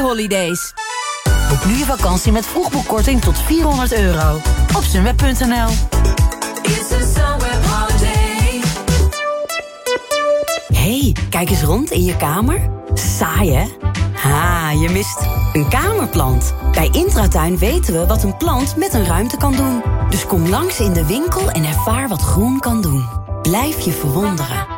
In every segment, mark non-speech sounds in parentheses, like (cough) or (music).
holidays. Boek nu je vakantie met vroegboekkorting tot 400 euro. Op sunweb.nl hey, kijk eens rond in je kamer. Saai, hè? Ha, je mist een kamerplant. Bij Intratuin weten we wat een plant met een ruimte kan doen. Dus kom langs in de winkel en ervaar wat groen kan doen. Blijf je verwonderen.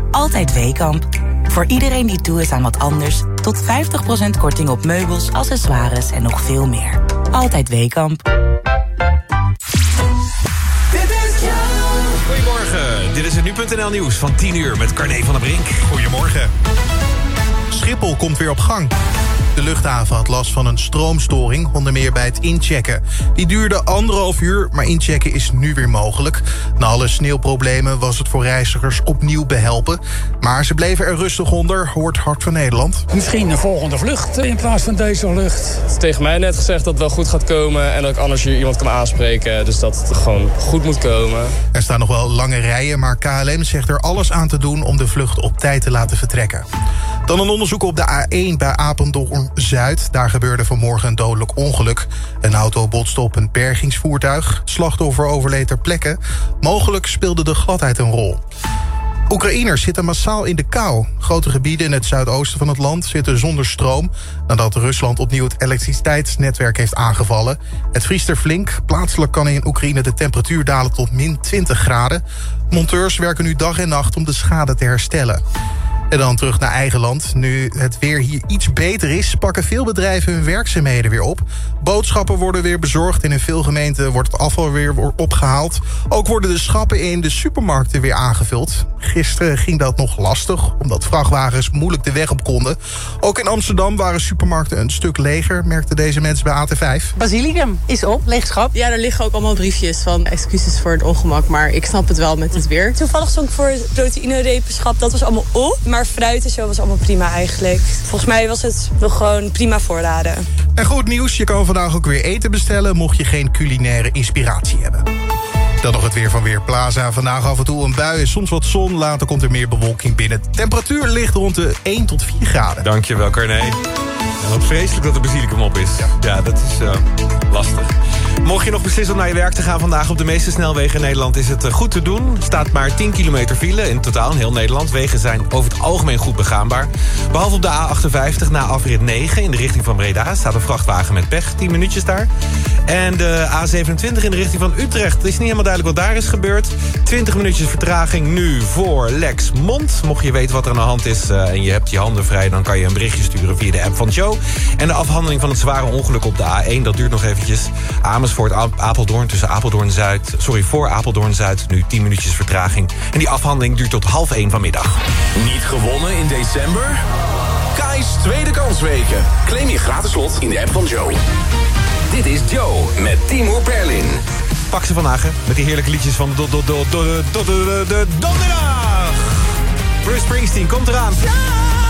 altijd Weekamp. Voor iedereen die toe is aan wat anders... tot 50% korting op meubels, accessoires en nog veel meer. Altijd Weekamp. Goedemorgen, dit is het Nu.nl Nieuws van 10 uur met Carne van der Brink. Goedemorgen. Schiphol komt weer op gang. De luchthaven had last van een stroomstoring, onder meer bij het inchecken. Die duurde anderhalf uur, maar inchecken is nu weer mogelijk. Na alle sneeuwproblemen was het voor reizigers opnieuw behelpen. Maar ze bleven er rustig onder, hoort Hart van Nederland. Misschien een volgende vlucht in plaats van deze vlucht. Het is tegen mij net gezegd dat het wel goed gaat komen... en dat ik anders hier iemand kan aanspreken. Dus dat het gewoon goed moet komen. Er staan nog wel lange rijen, maar KLM zegt er alles aan te doen... om de vlucht op tijd te laten vertrekken. Dan een onderzoek op de A1 bij Apeldoorn-Zuid. Daar gebeurde vanmorgen een dodelijk ongeluk. Een auto botste op een bergingsvoertuig. Slachtoffer overleed ter plekke. Mogelijk speelde de gladheid een rol. Oekraïners zitten massaal in de kou. Grote gebieden in het zuidoosten van het land zitten zonder stroom... nadat Rusland opnieuw het elektriciteitsnetwerk heeft aangevallen. Het vriest er flink. Plaatselijk kan in Oekraïne de temperatuur dalen tot min 20 graden. Monteurs werken nu dag en nacht om de schade te herstellen. En dan terug naar eigen land. Nu het weer hier iets beter is, pakken veel bedrijven hun werkzaamheden weer op. Boodschappen worden weer bezorgd en in veel gemeenten wordt het afval weer opgehaald. Ook worden de schappen in de supermarkten weer aangevuld. Gisteren ging dat nog lastig, omdat vrachtwagens moeilijk de weg op konden. Ook in Amsterdam waren supermarkten een stuk leger, merkten deze mensen bij AT5. Basilicum is op, leegschap. Ja, er liggen ook allemaal briefjes van excuses voor het ongemak, maar ik snap het wel met het weer. Toevallig stond ik voor proteïnerepenschap, dat was allemaal op. Maar fruit en zo was allemaal prima eigenlijk. Volgens mij was het nog gewoon prima voorraden. En goed nieuws, je kan vandaag ook weer eten bestellen... mocht je geen culinaire inspiratie hebben. Dan nog het weer van Weerplaza. Vandaag af en toe een bui en soms wat zon. Later komt er meer bewolking binnen. Temperatuur ligt rond de 1 tot 4 graden. Dankjewel, Carne. En wat vreselijk dat de basilicum op is. Ja, dat is uh, lastig. Mocht je nog beslissen om naar je werk te gaan vandaag... op de meeste snelwegen in Nederland is het goed te doen. Er staat maar 10 kilometer file in totaal in heel Nederland. Wegen zijn over het algemeen goed begaanbaar. Behalve op de A58 na afrit 9 in de richting van Breda... staat een vrachtwagen met pech, 10 minuutjes daar. En de A27 in de richting van Utrecht. Het is niet helemaal duidelijk wat daar is gebeurd. 20 minuutjes vertraging nu voor Lexmond. Mocht je weten wat er aan de hand is uh, en je hebt je handen vrij... dan kan je een berichtje sturen via de app van Joe. En de afhandeling van het zware ongeluk op de A1, dat duurt nog eventjes. Amersfoort, Apeldoorn tussen Apeldoorn-Zuid... sorry, voor Apeldoorn-Zuid, nu 10 minuutjes vertraging. En die afhandeling duurt tot half 1 vanmiddag. Niet gewonnen in december? Kai's tweede kansweken. Claim je gratis slot in de app van Joe. Dit is Joe met Timur Perlin. Pak ze vandaag, met die heerlijke liedjes van de donderdag. Bruce Springsteen, komt eraan. Hit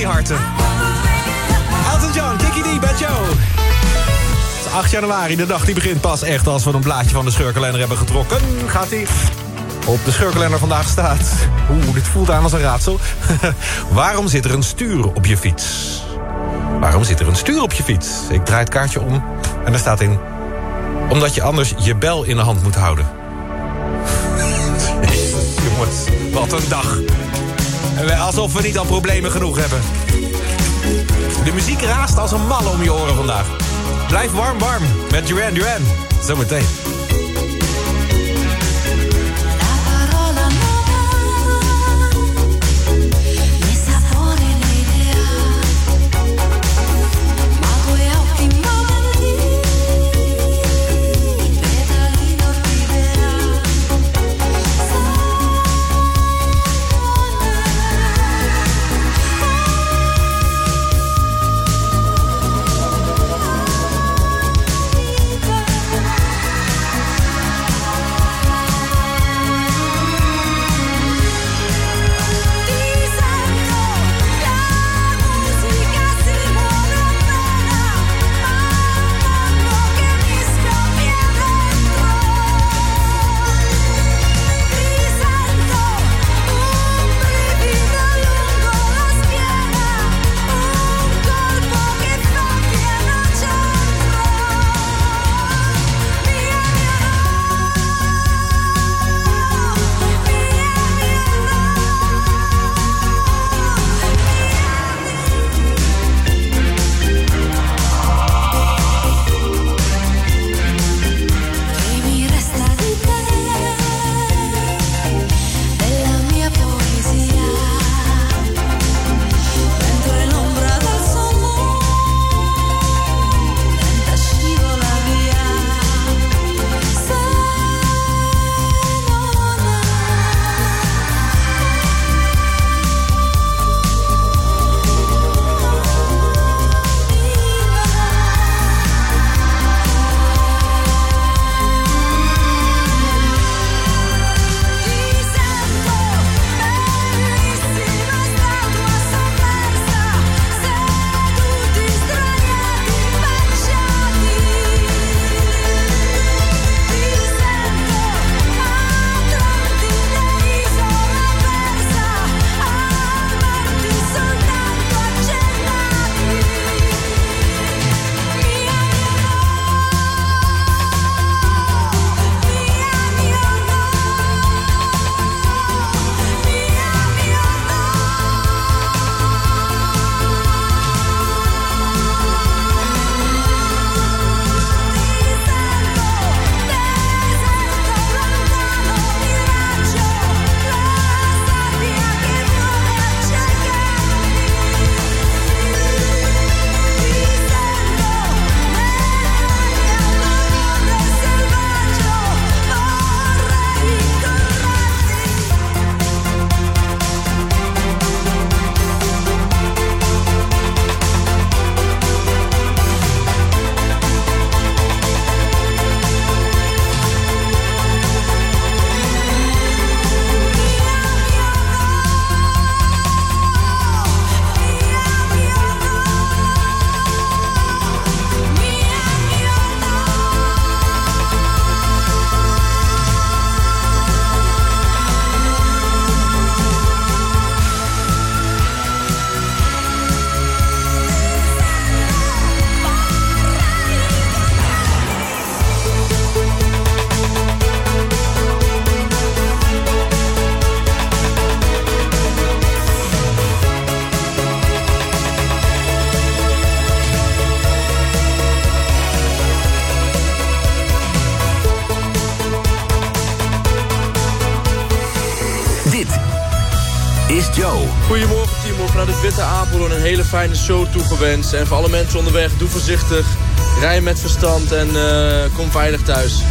die harten. John, Kiki D, Bad Joe. Het is 8 januari, de dag die begint pas echt als we een blaadje van de scheurkalender hebben getrokken. Gaat hij op de scheurkalender vandaag staat... Oeh, dit voelt aan als een raadsel. (laughs) Waarom zit er een stuur op je fiets? Waarom zit er een stuur op je fiets? Ik draai het kaartje om en er staat in... Omdat je anders je bel in de hand moet houden. (laughs) Jongens, wat een dag. Alsof we niet al problemen genoeg hebben. De muziek raast als een malle om je oren vandaag. Blijf warm warm met Duran Duran. Zometeen. Fijne show toegewenst. En voor alle mensen onderweg, doe voorzichtig. Rij met verstand en uh, kom veilig thuis.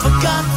forgot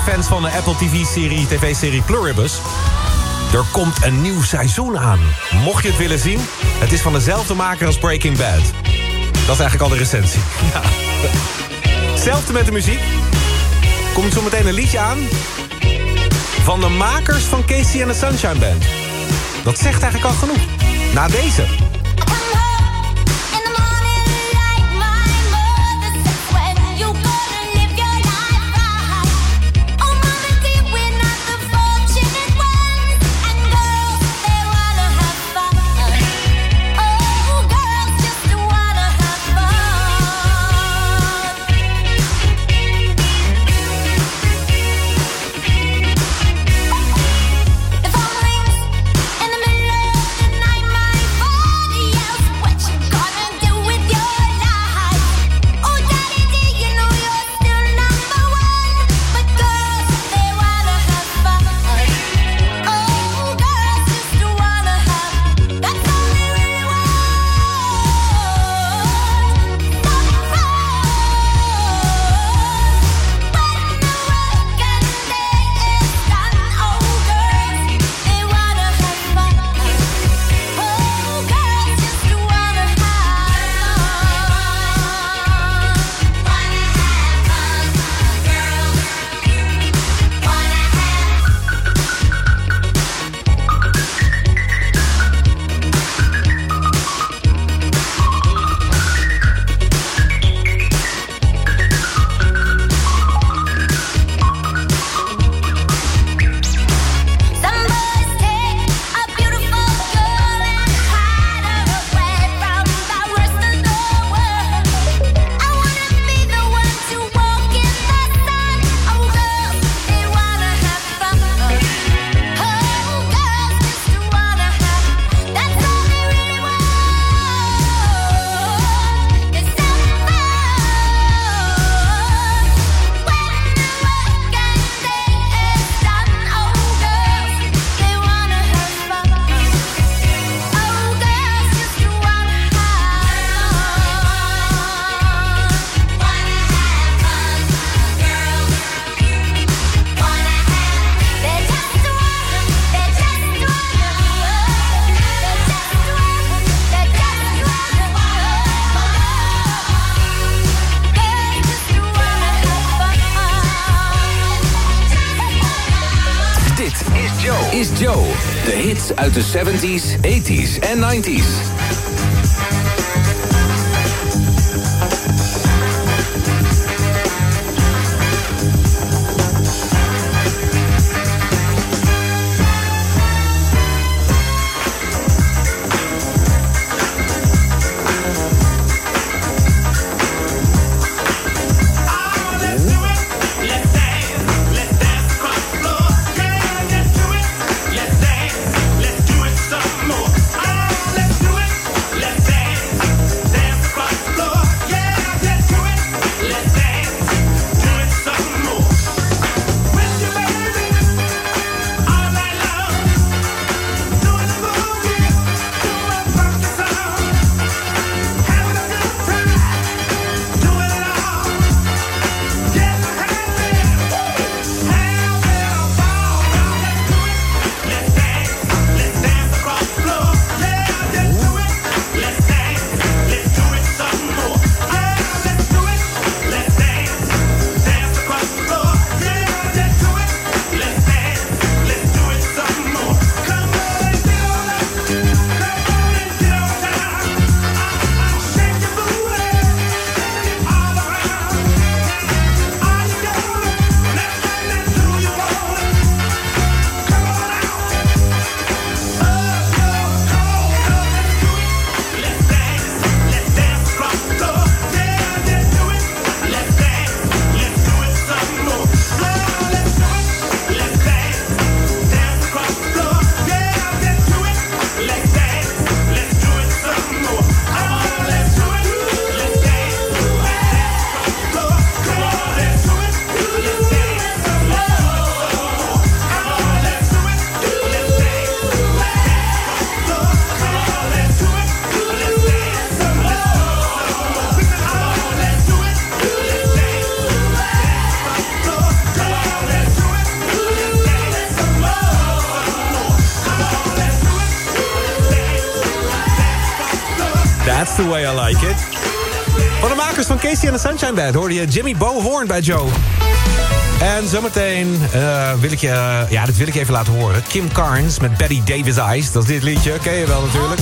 fans van de Apple TV-serie, tv-serie Pluribus. Er komt een nieuw seizoen aan. Mocht je het willen zien, het is van dezelfde maker als Breaking Bad. Dat is eigenlijk al de recensie. (laughs) Ja. Met de muziek. Komt zo meteen een liedje aan... van de makers van Casey and the Sunshine Band. Dat zegt eigenlijk al genoeg. Na deze... uit de 70s, 80s en 90s. Hoorde je Jimmy Bohorn bij Joe. En zometeen uh, wil ik je, ja, dit wil ik even laten horen. Kim Carnes met Betty Davis Eyes. Dat is dit liedje, ken je wel natuurlijk.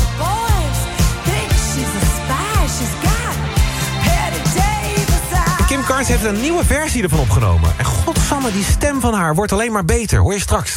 Kim Carnes heeft een nieuwe versie ervan opgenomen. En godsamme, die stem van haar wordt alleen maar beter. Hoor je straks.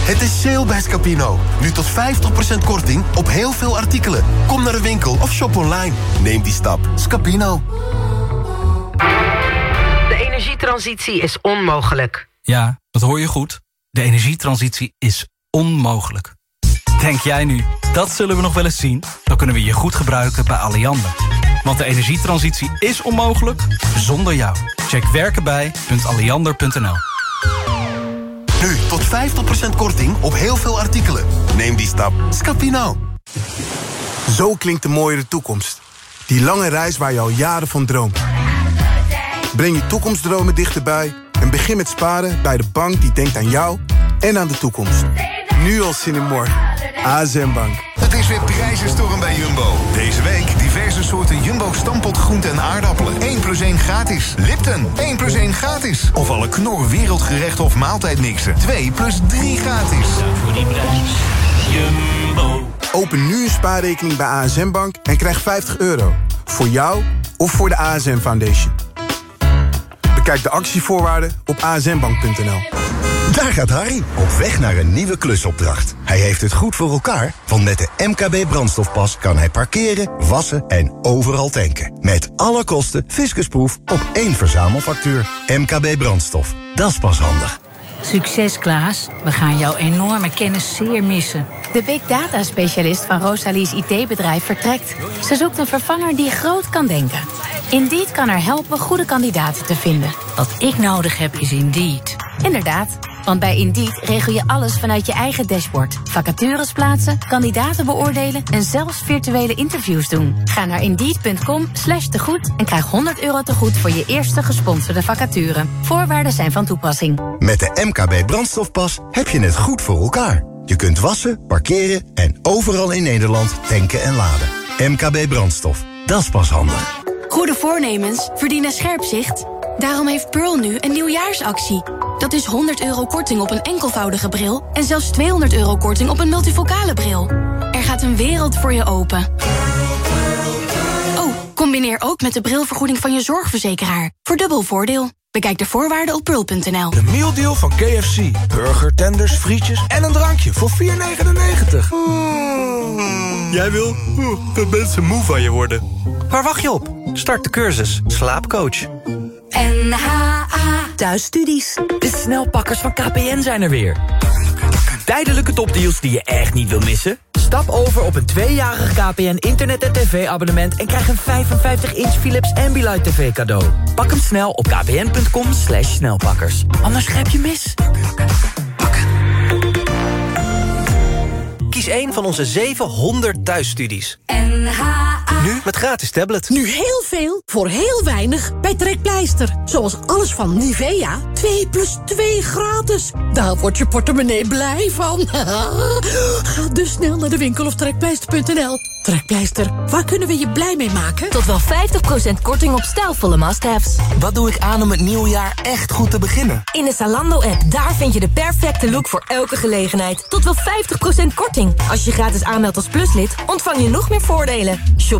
Het is sale bij Scapino. Nu tot 50% korting op heel veel artikelen. Kom naar de winkel of shop online. Neem die stap. Scapino. De energietransitie is onmogelijk. Ja, dat hoor je goed. De energietransitie is onmogelijk. Denk jij nu, dat zullen we nog wel eens zien? Dan kunnen we je goed gebruiken bij Alliander. Want de energietransitie is onmogelijk zonder jou. Check werkenbij.alliander.nl nu tot 50% korting op heel veel artikelen. Neem die stap. Scapino. Zo klinkt de mooiere toekomst. Die lange reis waar je al jaren van droomt. Breng je toekomstdromen dichterbij en begin met sparen bij de bank die denkt aan jou en aan de toekomst. Nu al zin in morgen. ASM Bank. Prijzenstorm bij Jumbo. Deze week diverse soorten Jumbo stampot groenten en aardappelen. 1 plus 1 gratis. Lipton, 1 plus 1 gratis. Of alle knor wereldgerecht of maaltijdmixen. 2 plus 3 gratis. voor die prijs. Jumbo. Open nu een spaarrekening bij ASM Bank en krijg 50 euro. Voor jou of voor de ASM Foundation. Bekijk de actievoorwaarden op asmbank.nl. Daar gaat Harry, op weg naar een nieuwe klusopdracht. Hij heeft het goed voor elkaar, want met de MKB brandstofpas kan hij parkeren, wassen en overal tanken. Met alle kosten fiscusproef op één verzamelfactuur. MKB brandstof, dat is pas handig. Succes Klaas, we gaan jouw enorme kennis zeer missen. De big data specialist van Rosalie's IT-bedrijf vertrekt. Ze zoekt een vervanger die groot kan denken. Indeed kan haar helpen goede kandidaten te vinden. Wat ik nodig heb is Indeed. Inderdaad. Want bij Indeed regel je alles vanuit je eigen dashboard. Vacatures plaatsen, kandidaten beoordelen en zelfs virtuele interviews doen. Ga naar indeed.com slash tegoed en krijg 100 euro tegoed voor je eerste gesponsorde vacature. Voorwaarden zijn van toepassing. Met de MKB brandstofpas heb je het goed voor elkaar. Je kunt wassen, parkeren en overal in Nederland tanken en laden. MKB brandstof, dat is pas handig. Goede voornemens verdienen scherp zicht. Daarom heeft Pearl nu een nieuwjaarsactie. Dat is 100 euro korting op een enkelvoudige bril... en zelfs 200 euro korting op een multifocale bril. Er gaat een wereld voor je open. Oh, combineer ook met de brilvergoeding van je zorgverzekeraar. Voor dubbel voordeel. Bekijk de voorwaarden op pearl.nl. De mealdeal van KFC. Burger, tenders, frietjes en een drankje voor 4,99. Jij wil dat mensen moe van je worden. Waar wacht je op? Start de cursus Slaapcoach. NHA Thuisstudies. De snelpakkers van KPN zijn er weer. Tijdelijke topdeals die je echt niet wil missen? Stap over op een tweejarig KPN internet- en tv-abonnement... en krijg een 55-inch Philips Ambilight TV cadeau. Pak hem snel op kpn.com slash snelpakkers. Anders grijp je mis. Kies een van onze 700 thuisstudies. Nu met gratis tablet. Nu heel veel voor heel weinig bij Trekpleister. Zoals alles van Nivea. 2 plus 2 gratis. Daar wordt je portemonnee blij van. (laughs) Ga dus snel naar de winkel of trekpleister.nl. Trekpleister, waar kunnen we je blij mee maken? Tot wel 50% korting op stijlvolle must-haves. Wat doe ik aan om het nieuwjaar echt goed te beginnen? In de Zalando-app, daar vind je de perfecte look voor elke gelegenheid. Tot wel 50% korting. Als je gratis aanmeldt als pluslid, ontvang je nog meer voordelen. Shop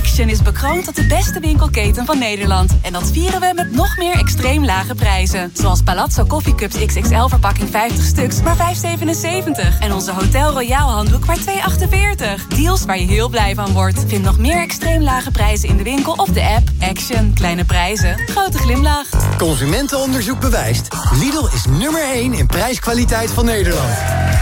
Action is bekroond tot de beste winkelketen van Nederland. En dat vieren we met nog meer extreem lage prijzen. Zoals Palazzo Coffee Cups XXL verpakking 50 stuks, maar 5,77. En onze Hotel Royal handdoek maar 2,48. Deals waar je heel blij van wordt. Vind nog meer extreem lage prijzen in de winkel of de app. Action. Kleine prijzen. Grote glimlach. Consumentenonderzoek bewijst. Lidl is nummer 1 in prijskwaliteit van Nederland.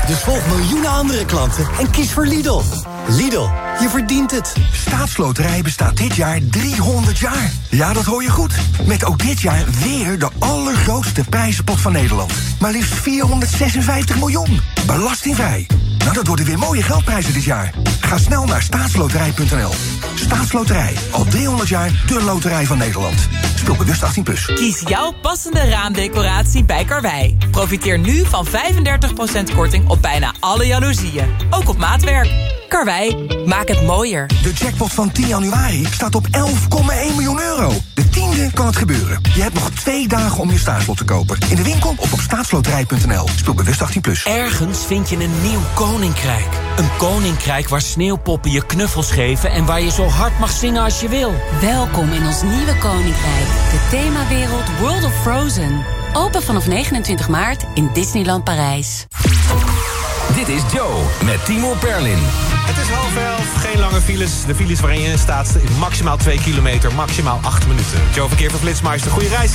Dus volg miljoenen andere klanten en kies voor Lidl. Lidl, je verdient het. Staatsloterij bestaat dit jaar 300 jaar. Ja, dat hoor je goed. Met ook dit jaar weer de allergrootste prijzenpot van Nederland. Maar liefst 456 miljoen. Belastingvrij. Nou, dat worden weer mooie geldprijzen dit jaar. Ga snel naar staatsloterij.nl. Staatsloterij. Al 300 jaar de loterij van Nederland. Speel bewust 18+. Plus. Kies jouw passende raamdecoratie bij Karwei. Profiteer nu van 35% korting op bijna alle jaloezieën. Ook op maatwerk. Karwei, maak het mooier. De jackpot van 10 januari staat op 11,1 miljoen euro. De tiende kan het gebeuren. Je hebt nog twee dagen om je staatslot te kopen. In de winkel of op staatsloterij.nl. Speel bewust 18+. Plus. Ergens vind je een nieuw koninkrijk. Een koninkrijk waar sneeuwpoppen je knuffels geven... en waar je zo hard mag zingen als je wil. Welkom in ons nieuwe koninkrijk. De themawereld World of Frozen. Open vanaf 29 maart in Disneyland Parijs. Dit is Joe met Timur Perlin. Het is half elf, geen lange files. De files waarin je in staat is maximaal 2 kilometer, maximaal 8 minuten. Joe Verkeer van Flitsmeister, goede reis.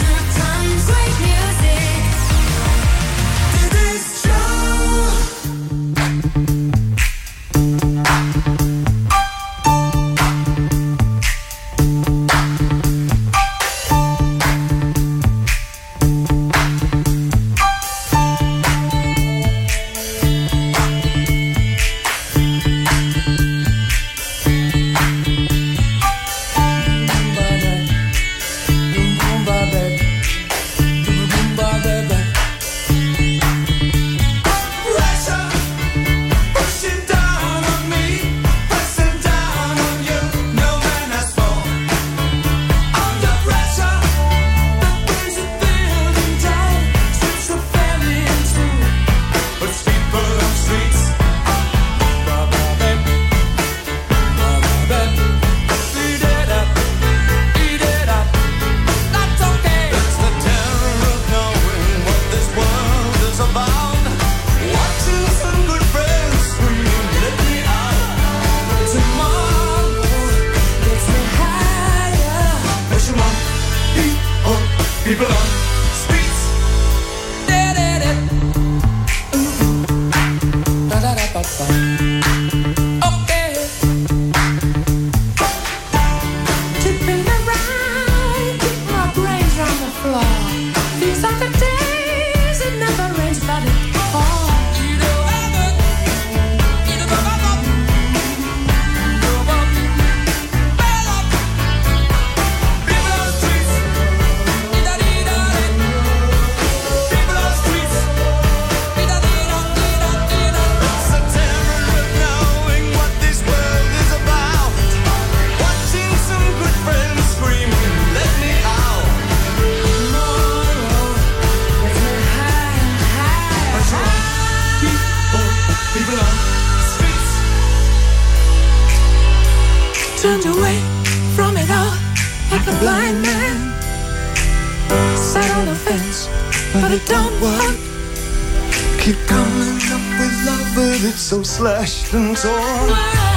flesh and torn.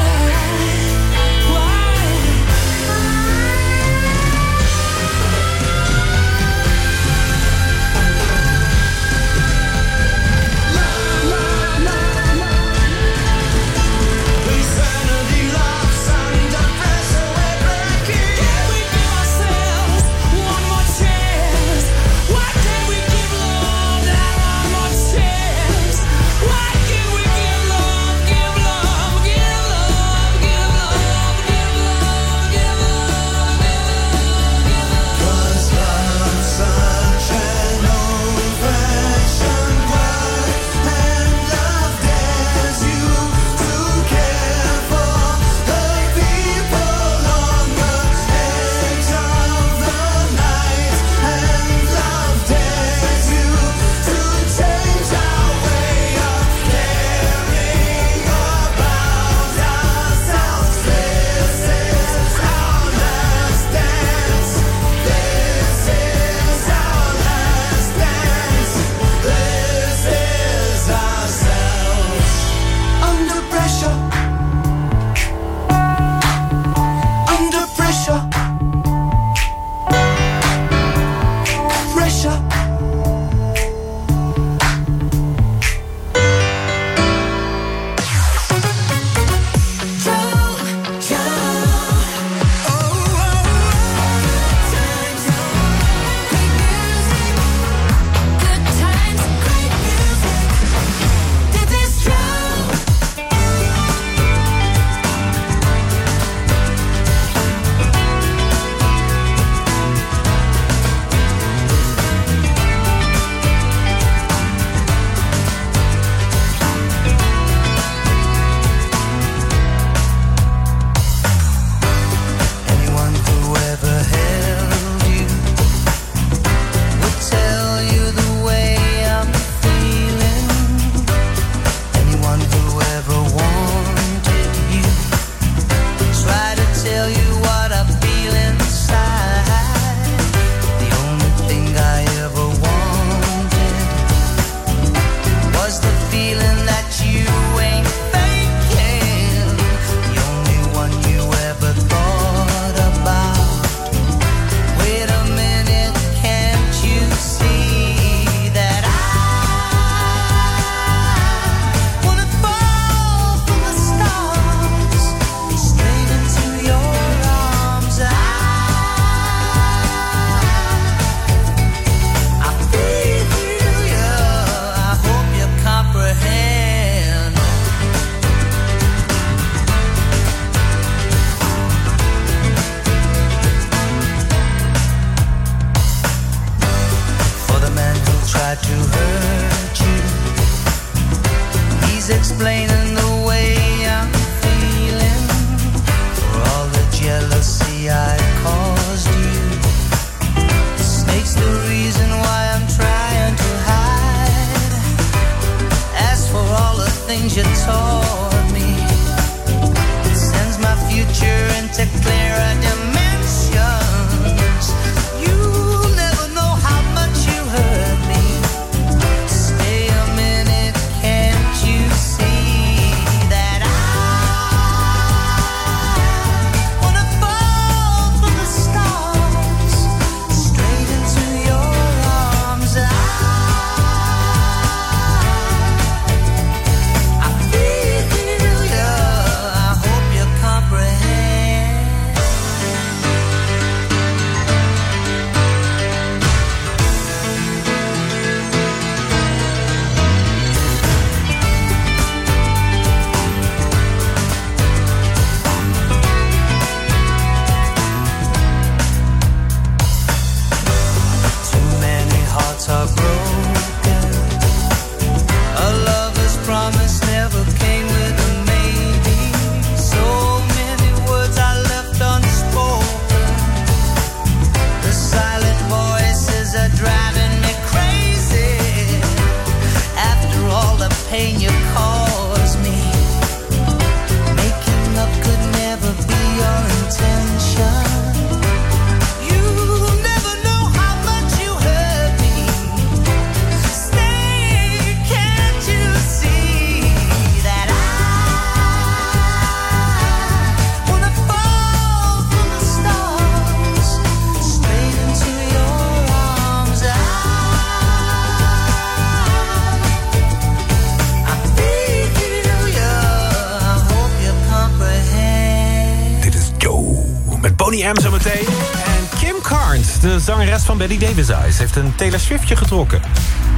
En Kim Carnes, de zangeres van Betty Davis Eyes... heeft een Taylor Swiftje getrokken.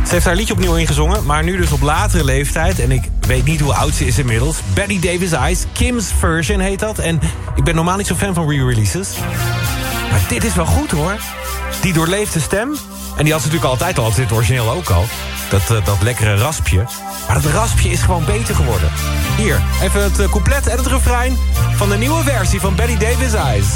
Ze heeft haar liedje opnieuw ingezongen, maar nu dus op latere leeftijd. En ik weet niet hoe oud ze is inmiddels. Betty Davis Eyes, Kim's version heet dat. En ik ben normaal niet zo fan van re-releases. Maar dit is wel goed hoor. Die doorleefde stem. En die had ze natuurlijk altijd al, dit origineel ook al. Dat, uh, dat lekkere raspje. Maar dat raspje is gewoon beter geworden. Hier, even het uh, couplet en het refrein... van de nieuwe versie van Betty Davis Eyes.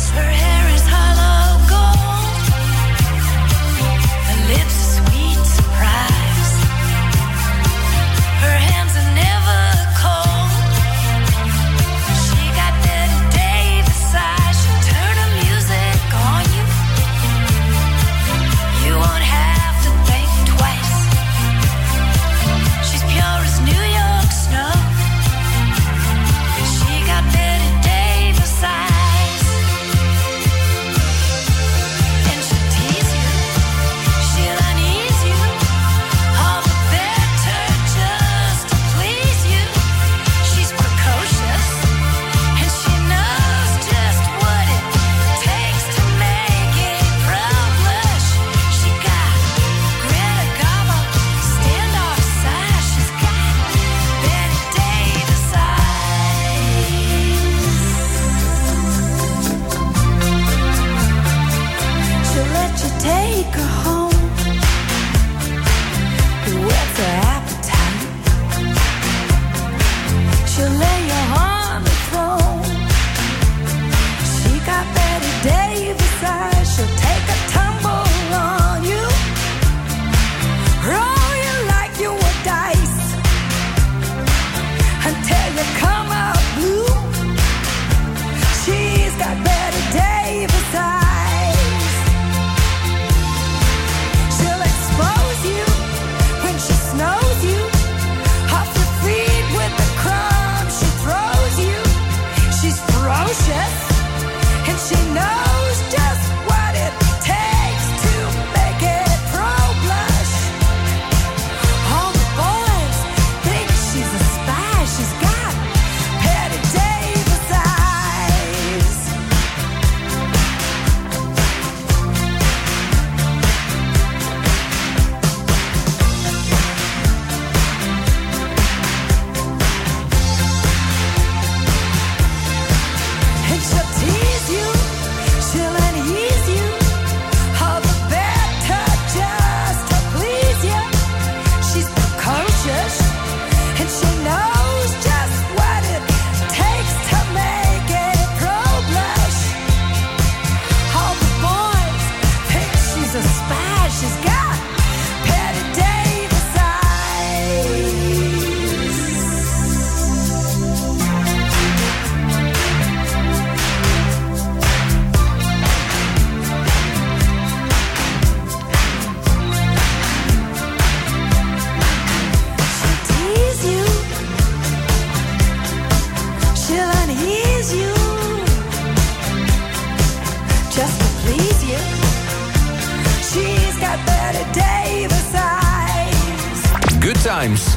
Times.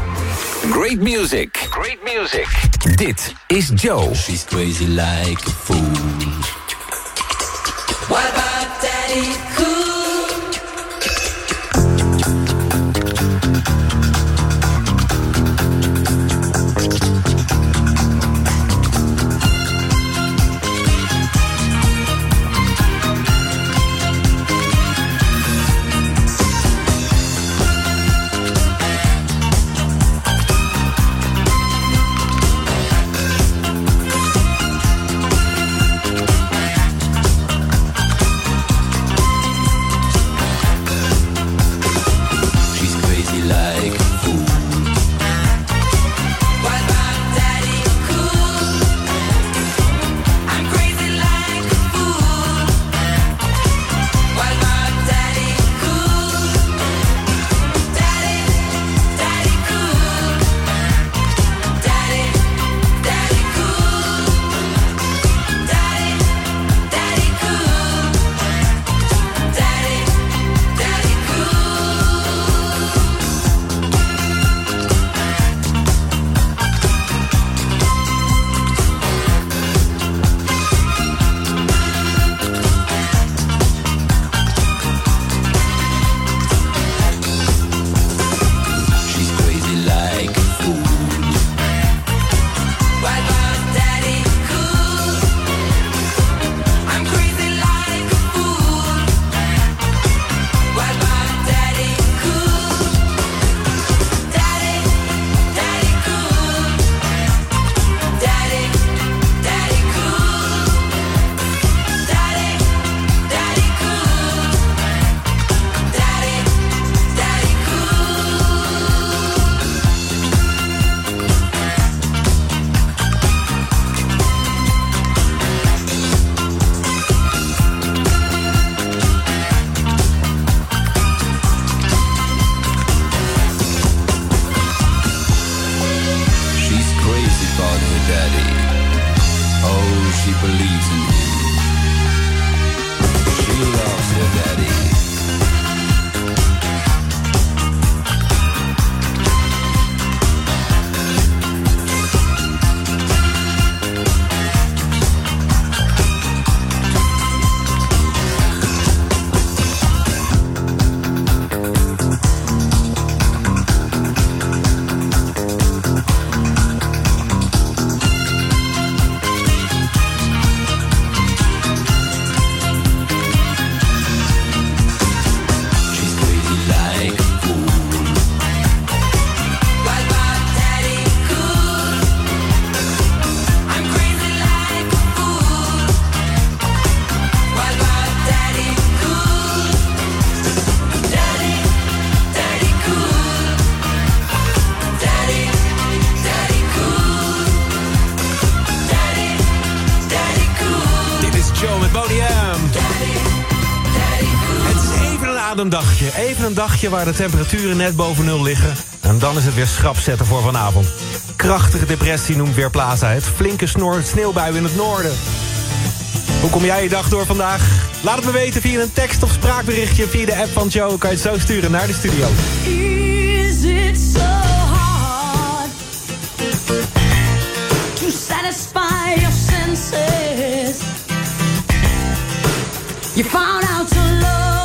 Great music. Great music. Dit is Joe. She's crazy like a fool. What about Daddy Cool? Ademdagje. Even een dagje waar de temperaturen net boven nul liggen. En dan is het weer schrap zetten voor vanavond. Krachtige depressie noemt weer Plaza het. Flinke snor, sneeuwbui in het noorden. Hoe kom jij je dag door vandaag? Laat het me weten via een tekst- of spraakberichtje. Via de app van Joe kan je het zo sturen naar de studio. Is it so hard to satisfy your senses? You found out to love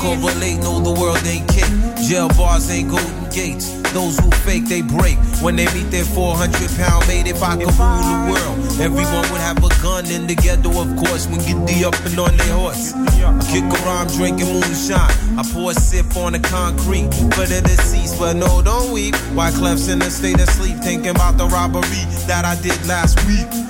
correlate, know the world ain't cake. Jail bars ain't golden gates. Those who fake, they break. When they meet their 400 pound mate, if I could rule the world, everyone would have a gun in the ghetto, of course, when get the up and on their horse. I kick around drinking moonshine. I pour a sip on the concrete for the deceased, but no, don't weep. Why Clef's in a state of sleep, thinking about the robbery that I did last week.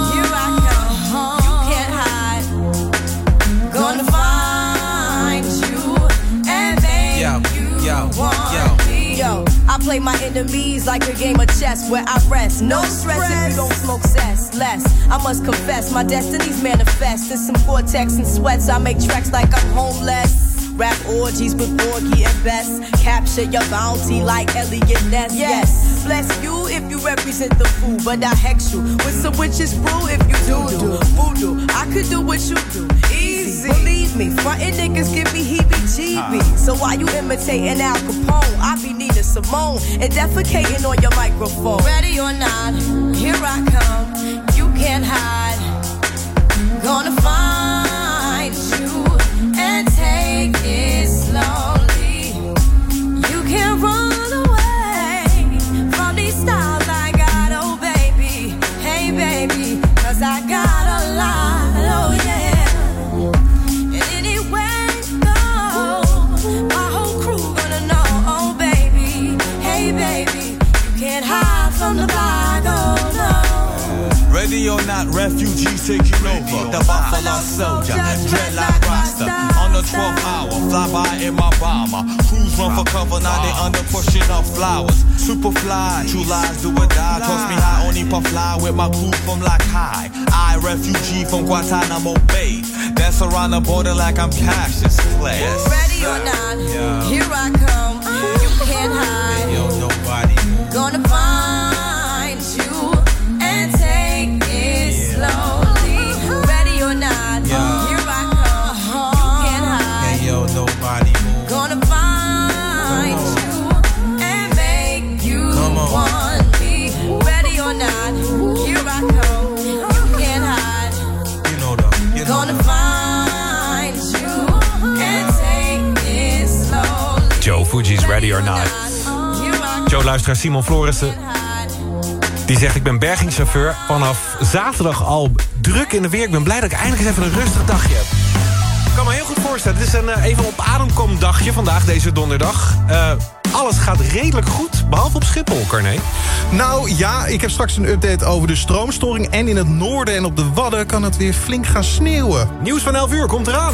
Play my enemies like a game of chess where I rest. No stress if you don't smoke cess. Less, I must confess, my destinies manifest. In some vortex and sweats, I make tracks like I'm homeless. Rap orgies with Borgie and Best. Capture your bounty like Elliot Ness. Yes, bless you if you represent the fool, but I hex you with some witches brew if you do do voodoo. I could do what you do, easy. Believe me, frontin' niggas give me heebie-jeebies. So why you imitating Al Capone? I be Simone and defecating on your microphone. Ready or not, here I come. You can't hide. Flowers. Super fly, true lies do or die. Toss me high, only puff fly with my crew from like high. I, refugee from Guantanamo Bay. Dance around the border like I'm Cassius Clay. Ready or not, here I come. Or Not. Simon Florissen. Die zegt, ik ben bergingschauffeur. Vanaf zaterdag al druk in de weer. Ik ben blij dat ik eindelijk eens even een rustig dagje heb. Ik kan me heel goed voorstellen. Het is een eh, even op adem dagje vandaag, deze donderdag. Eh, alles gaat redelijk goed, behalve op Schiphol, Carné. Nou ja, ik heb straks een update over de stroomstoring... en in het noorden en op de Wadden kan het weer flink gaan sneeuwen. Nieuws van 11 uur komt eraan.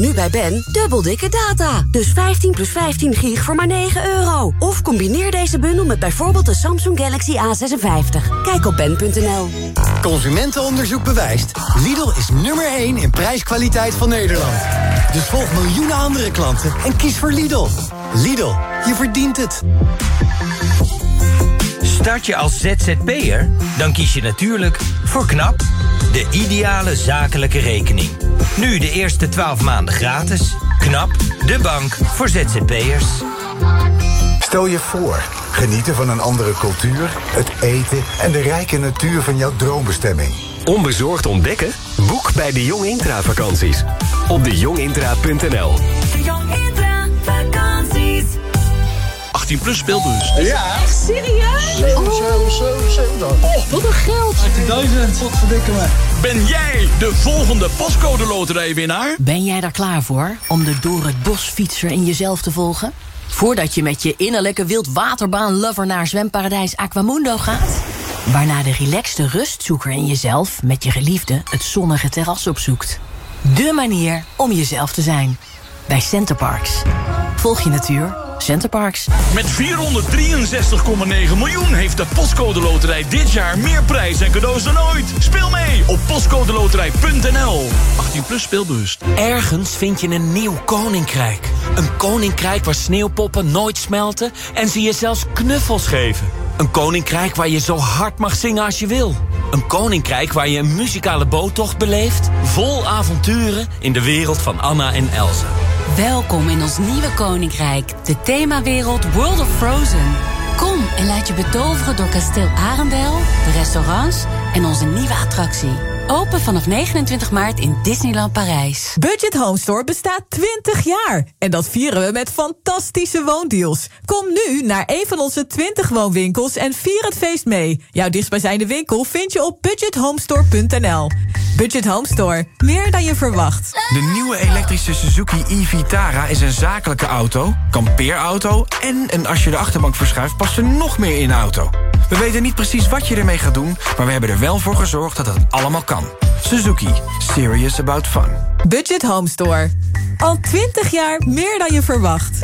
Nu bij Ben, dubbel dikke data. Dus 15 plus 15 gig voor maar 9 euro. Of combineer deze bundel met bijvoorbeeld de Samsung Galaxy A56. Kijk op ben.nl. Consumentenonderzoek bewijst. Lidl is nummer 1 in prijskwaliteit van Nederland. Dus volg miljoenen andere klanten en kies voor Lidl. Lidl, je verdient het. Start je als ZZP'er? Dan kies je natuurlijk voor KNAP, de ideale zakelijke rekening. Nu de eerste 12 maanden gratis. KNAP, de bank voor ZZP'ers. Stel je voor, genieten van een andere cultuur, het eten en de rijke natuur van jouw droombestemming. Onbezorgd ontdekken? Boek bij de Jong Intra vakanties. Op dejongintra.nl 18 plus speelbus. Ja. Echt serieus? Zo, zo, zo, zo dan. Oh, wat een geld. 18.000. Wat verdikken me. Ben jij de volgende pascode loterijwinnaar? Ben jij daar klaar voor om de door het bos fietser in jezelf te volgen? Voordat je met je innerlijke wildwaterbaan-lover naar zwemparadijs Aquamundo gaat? Waarna de relaxte rustzoeker in jezelf met je geliefde het zonnige terras opzoekt. De manier om jezelf te zijn. Bij Centerparks. Volg je natuur. Centerparks. Met 463,9 miljoen heeft de Postcode Loterij dit jaar meer prijs en cadeaus dan ooit. Speel mee op postcodeloterij.nl. 18 plus speelbewust. Ergens vind je een nieuw koninkrijk. Een koninkrijk waar sneeuwpoppen nooit smelten... en ze je zelfs knuffels geven. Een koninkrijk waar je zo hard mag zingen als je wil. Een koninkrijk waar je een muzikale boottocht beleeft... vol avonturen in de wereld van Anna en Elsa. Welkom in ons nieuwe koninkrijk. De themawereld World of Frozen. Kom en laat je betoveren door kasteel Arendel, de restaurants en onze nieuwe attractie. Open vanaf 29 maart in Disneyland Parijs. Budget Home Store bestaat 20 jaar. En dat vieren we met fantastische woondeals. Kom nu naar een van onze 20 woonwinkels en vier het feest mee. Jouw dichtstbijzijnde winkel vind je op budgethomestore.nl. Budget Home Store. Meer dan je verwacht. De nieuwe elektrische Suzuki e-Vitara is een zakelijke auto, kampeerauto... en en als je de achterbank verschuift past er nog meer in de auto. We weten niet precies wat je ermee gaat doen... maar we hebben er wel voor gezorgd dat het allemaal kan. Suzuki. Serious about fun. Budget Home Store. Al 20 jaar meer dan je verwacht.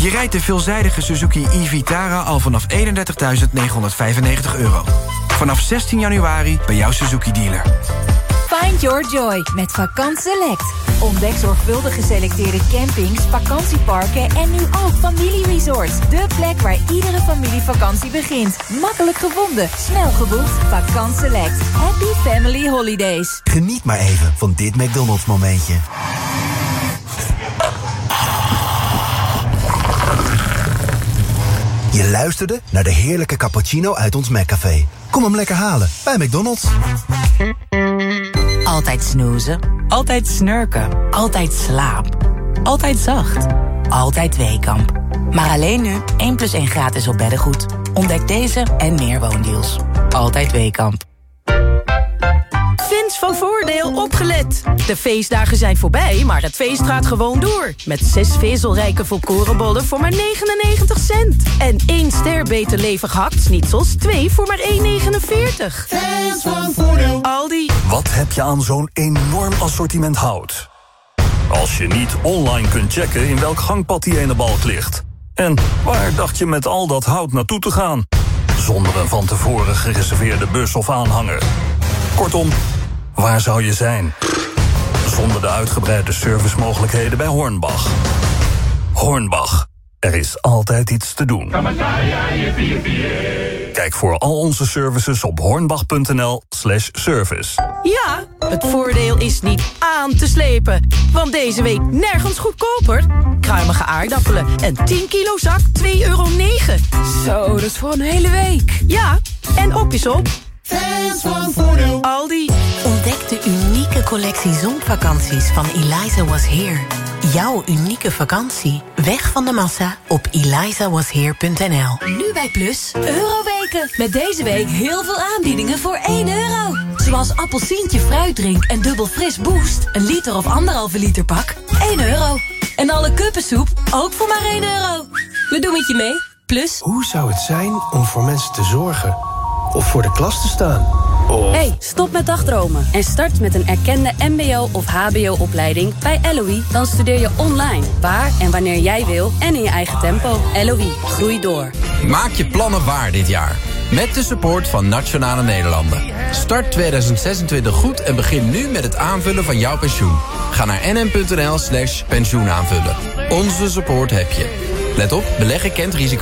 Je rijdt de veelzijdige Suzuki e-Vitara al vanaf 31.995 euro. Vanaf 16 januari bij jouw Suzuki-dealer. Find your joy met Vakant Select. Ontdek zorgvuldig geselecteerde campings, vakantieparken en nu ook familieresorts. De plek waar iedere familievakantie begint. Makkelijk gevonden, snel geboekt. Vakant Select. Happy Family Holidays. Geniet maar even van dit McDonald's momentje. Je luisterde naar de heerlijke cappuccino uit ons McCafé. Kom hem lekker halen bij McDonald's. Altijd snoezen, altijd snurken, altijd slaap, altijd zacht, altijd Weekamp. Maar alleen nu 1 plus 1 gratis op beddengoed. Ontdek deze en meer woondeals. Altijd Weekamp. Fans van Voordeel opgelet. De feestdagen zijn voorbij, maar het feest gaat gewoon door. Met zes vezelrijke volkorenbollen voor maar 99 cent. En één ster beter levig hakt-snitsels, twee voor maar 1,49. Fans van Voordeel. Aldi. Wat heb je aan zo'n enorm assortiment hout? Als je niet online kunt checken in welk gangpad die ene balk ligt. En waar dacht je met al dat hout naartoe te gaan? Zonder een van tevoren gereserveerde bus of aanhanger. Kortom, waar zou je zijn? Zonder de uitgebreide servicemogelijkheden bij Hornbach. Hornbach, er is altijd iets te doen. Kijk voor al onze services op hornbach.nl slash service. Ja, het voordeel is niet aan te slepen. Want deze week nergens goedkoper. Kruimige aardappelen en 10 kilo zak 2,9 euro. Zo, dat is voor een hele week. Ja, en op is op. Fans van Voordeel. Aldi. Ontdek de unieke collectie zonvakanties van Eliza Was Here. Jouw unieke vakantie. Weg van de massa op elizawasheer.nl. Nu bij Plus, Euroweken. Met deze week heel veel aanbiedingen voor 1 euro. Zoals appelsientje fruitdrink en dubbel fris boost. Een liter of anderhalve liter pak, 1 euro. En alle kuppensoep, ook voor maar 1 euro. We doen het je mee, Plus. Hoe zou het zijn om voor mensen te zorgen? Of voor de klas te staan? Of... Hey, stop met dagdromen en start met een erkende mbo- of hbo-opleiding bij LOE. Dan studeer je online, waar en wanneer jij wil en in je eigen tempo. LOE, groei door. Maak je plannen waar dit jaar. Met de support van Nationale Nederlanden. Start 2026 goed en begin nu met het aanvullen van jouw pensioen. Ga naar nm.nl slash pensioenaanvullen. Onze support heb je. Let op, beleggen kent risico.